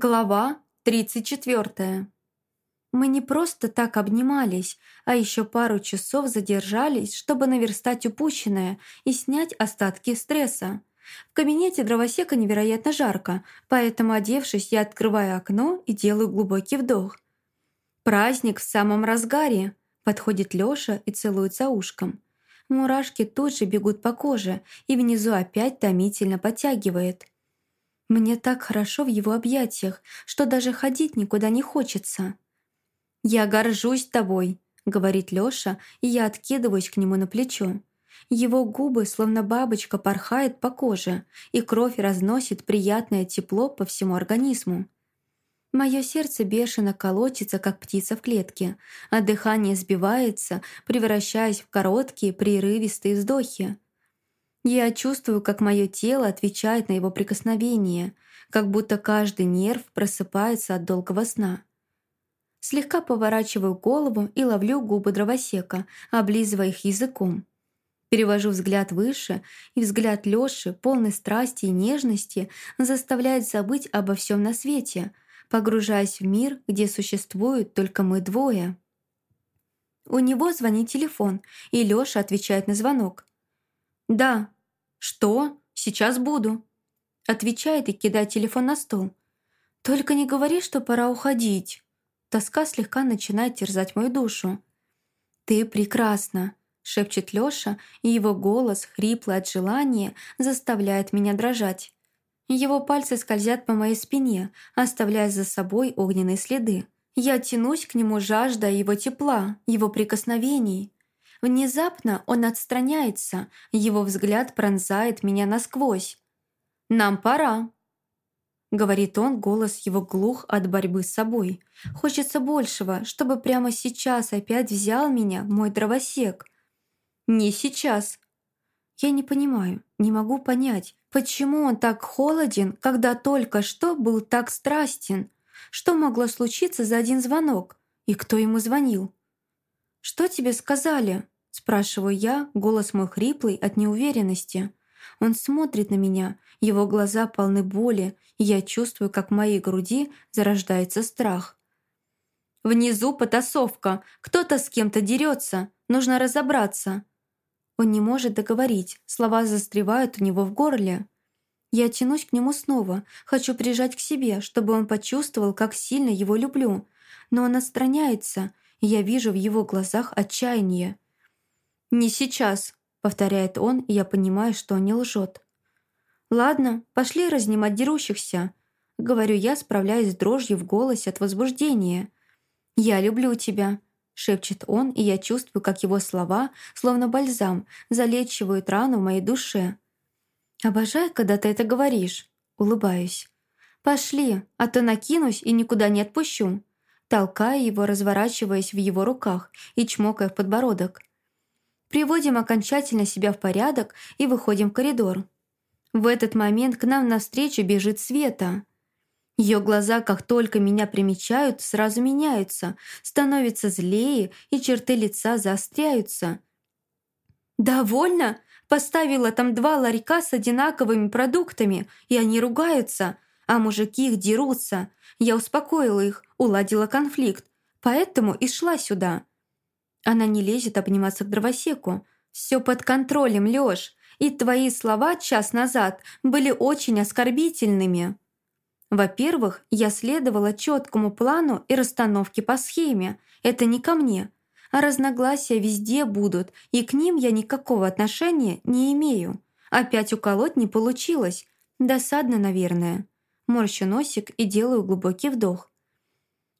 Глава 34. Мы не просто так обнимались, а еще пару часов задержались, чтобы наверстать упущенное и снять остатки стресса. В кабинете дровосека невероятно жарко, поэтому, одевшись, я открываю окно и делаю глубокий вдох. «Праздник в самом разгаре!» — подходит Лёша и целует за ушком. Мурашки тут же бегут по коже, и внизу опять томительно подтягивает — мне так хорошо в его объятиях, что даже ходить никуда не хочется. «Я горжусь тобой», — говорит Лёша, и я откидываюсь к нему на плечо. Его губы, словно бабочка, порхают по коже, и кровь разносит приятное тепло по всему организму. Мое сердце бешено колотится, как птица в клетке, а дыхание сбивается, превращаясь в короткие, прерывистые вздохи. Я чувствую, как мое тело отвечает на его прикосновение, как будто каждый нерв просыпается от долгого сна. Слегка поворачиваю голову и ловлю губы дровосека, облизывая их языком. Перевожу взгляд выше, и взгляд Лёши, полный страсти и нежности, заставляет забыть обо всем на свете, погружаясь в мир, где существуют только мы двое. У него звонит телефон, и Лёша отвечает на звонок. «Да». «Что? Сейчас буду». Отвечает и кидает телефон на стол. «Только не говори, что пора уходить». Тоска слегка начинает терзать мою душу. «Ты прекрасна», — шепчет Лёша, и его голос, хриплый от желания, заставляет меня дрожать. Его пальцы скользят по моей спине, оставляя за собой огненные следы. Я тянусь к нему, жаждая его тепла, его прикосновений. Внезапно он отстраняется, его взгляд пронзает меня насквозь. «Нам пора», — говорит он, голос его глух от борьбы с собой. «Хочется большего, чтобы прямо сейчас опять взял меня мой дровосек». «Не сейчас». Я не понимаю, не могу понять, почему он так холоден, когда только что был так страстен. Что могло случиться за один звонок? И кто ему звонил? «Что тебе сказали?» – спрашиваю я, голос мой хриплый от неуверенности. Он смотрит на меня, его глаза полны боли, и я чувствую, как в моей груди зарождается страх. «Внизу потасовка, кто-то с кем-то дерется, нужно разобраться». Он не может договорить, слова застревают у него в горле. Я тянусь к нему снова, хочу прижать к себе, чтобы он почувствовал, как сильно его люблю. Но он отстраняется, я вижу в его глазах отчаяние. «Не сейчас», — повторяет он, и я понимаю, что не лжет. «Ладно, пошли разнимать дерущихся», — говорю я, справляясь с дрожью в голосе от возбуждения. «Я люблю тебя», — шепчет он, и я чувствую, как его слова, словно бальзам, залечивают рану в моей душе. «Обожаю, когда ты это говоришь», — улыбаюсь. «Пошли, а то накинусь и никуда не отпущу» толкая его, разворачиваясь в его руках и чмокая в подбородок. Приводим окончательно себя в порядок и выходим в коридор. В этот момент к нам навстречу бежит Света. Ее глаза, как только меня примечают, сразу меняются, становятся злее, и черты лица заостряются. «Довольно?» Поставила там два ларька с одинаковыми продуктами, и они ругаются, а мужики их дерутся. Я успокоила их, уладила конфликт, поэтому и шла сюда. Она не лезет обниматься к дровосеку. Все под контролем, Лёш, и твои слова час назад были очень оскорбительными. Во-первых, я следовала четкому плану и расстановке по схеме. Это не ко мне. А разногласия везде будут, и к ним я никакого отношения не имею. Опять уколоть не получилось. Досадно, наверное. Морщу носик и делаю глубокий вдох.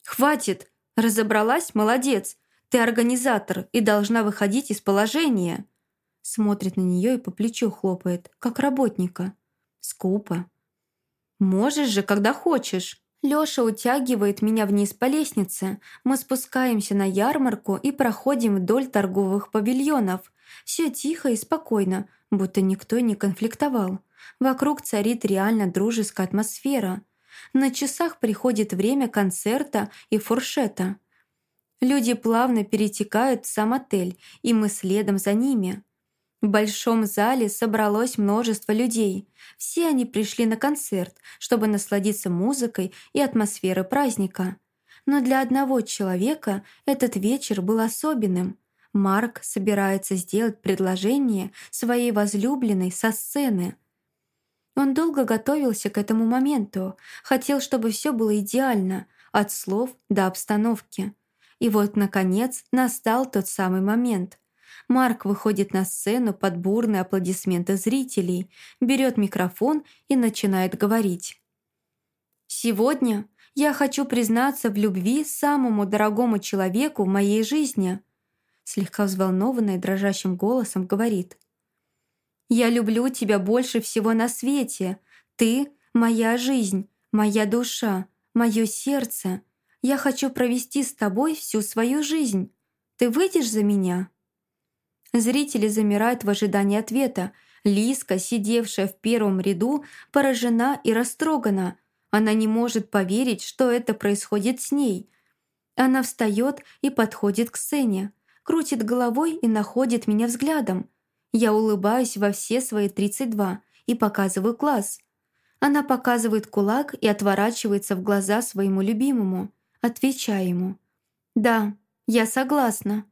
«Хватит! Разобралась? Молодец! Ты организатор и должна выходить из положения!» Смотрит на нее и по плечу хлопает, как работника. Скупо. «Можешь же, когда хочешь!» Лёша утягивает меня вниз по лестнице. Мы спускаемся на ярмарку и проходим вдоль торговых павильонов. Все тихо и спокойно, будто никто не конфликтовал. Вокруг царит реально дружеская атмосфера. На часах приходит время концерта и фуршета. Люди плавно перетекают в сам отель, и мы следом за ними. В большом зале собралось множество людей. Все они пришли на концерт, чтобы насладиться музыкой и атмосферой праздника. Но для одного человека этот вечер был особенным. Марк собирается сделать предложение своей возлюбленной со сцены. Он долго готовился к этому моменту, хотел, чтобы все было идеально, от слов до обстановки. И вот, наконец, настал тот самый момент – Марк выходит на сцену под бурные аплодисменты зрителей, берет микрофон и начинает говорить. «Сегодня я хочу признаться в любви самому дорогому человеку в моей жизни», слегка взволнованно и дрожащим голосом говорит. «Я люблю тебя больше всего на свете. Ты — моя жизнь, моя душа, мое сердце. Я хочу провести с тобой всю свою жизнь. Ты выйдешь за меня?» Зрители замирают в ожидании ответа. Лиска, сидевшая в первом ряду, поражена и растрогана. Она не может поверить, что это происходит с ней. Она встает и подходит к сцене, крутит головой и находит меня взглядом. Я улыбаюсь во все свои 32 и показываю класс. Она показывает кулак и отворачивается в глаза своему любимому, отвечая ему. «Да, я согласна».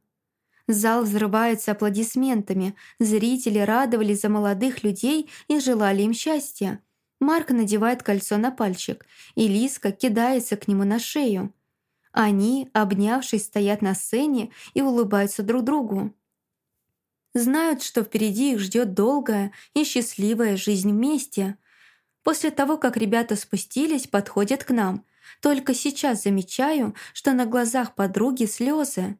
Зал взрывается аплодисментами, зрители радовались за молодых людей и желали им счастья. Марк надевает кольцо на пальчик, и Лиска кидается к нему на шею. Они, обнявшись, стоят на сцене и улыбаются друг другу. Знают, что впереди их ждет долгая и счастливая жизнь вместе. После того, как ребята спустились, подходят к нам. Только сейчас замечаю, что на глазах подруги слезы.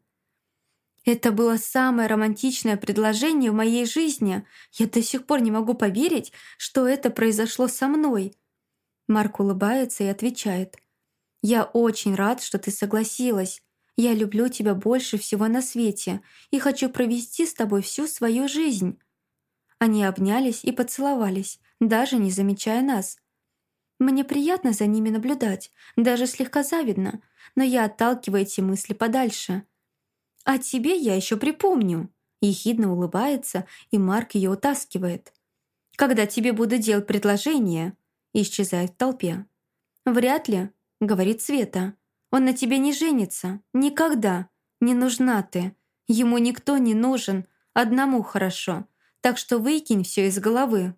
Это было самое романтичное предложение в моей жизни. Я до сих пор не могу поверить, что это произошло со мной. Марк улыбается и отвечает. «Я очень рад, что ты согласилась. Я люблю тебя больше всего на свете и хочу провести с тобой всю свою жизнь». Они обнялись и поцеловались, даже не замечая нас. Мне приятно за ними наблюдать, даже слегка завидно, но я отталкиваю эти мысли подальше – «А тебе я еще припомню», — ехидно улыбается, и Марк ее утаскивает. «Когда тебе буду делать предложение», — исчезает в толпе. «Вряд ли», — говорит Света. «Он на тебе не женится. Никогда. Не нужна ты. Ему никто не нужен. Одному хорошо. Так что выкинь все из головы».